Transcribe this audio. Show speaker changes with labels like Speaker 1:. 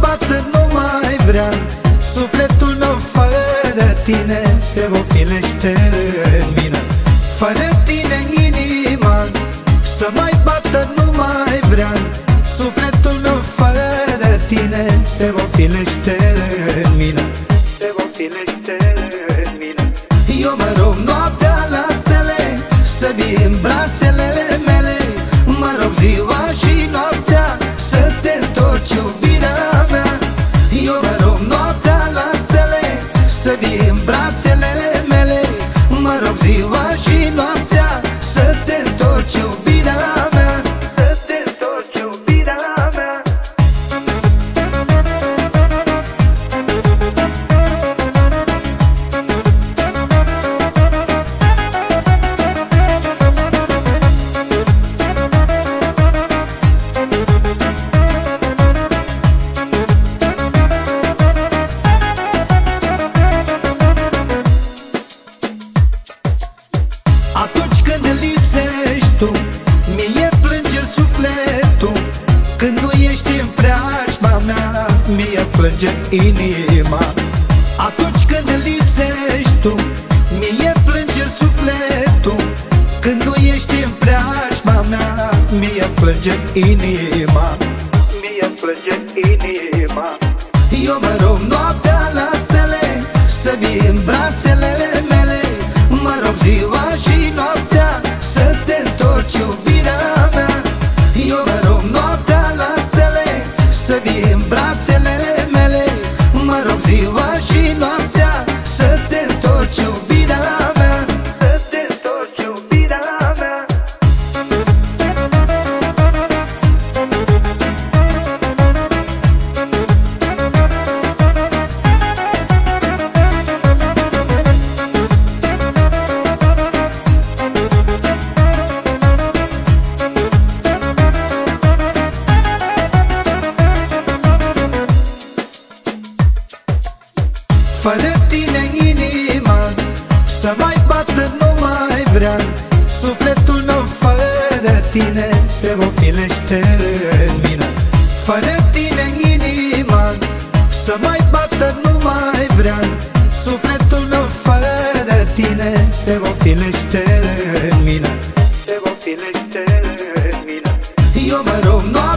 Speaker 1: bată nu mai vrea. Sufletul meu fără tine se vofilește în mine. Fără tine inima să mai bată nu mai vrea. Sufletul meu fără tine se vofilește în mine. Se vofilește în mine. Eu mă rog noaptea plânge inima. Atunci când lipsești tu Mie plânge sufletul. Când nu ești în preajma mea Mie plânge inima. Mie plânge inima. Eu mă rog noaptea la stele Să vii în brațele mele. Mă rog ziua și noaptea Să te întorci iubirea mea. Eu mă rog noaptea la stele Să vii Fără tine inima Să mai bată nu mai vrea. Sufletul meu fără tine Se vofilește în mine. Fără tine inima Să mai bată nu mai vrea. Sufletul meu fără tine Se vofilește în mine. Se vofilește în mine. Eu mă rog noaptea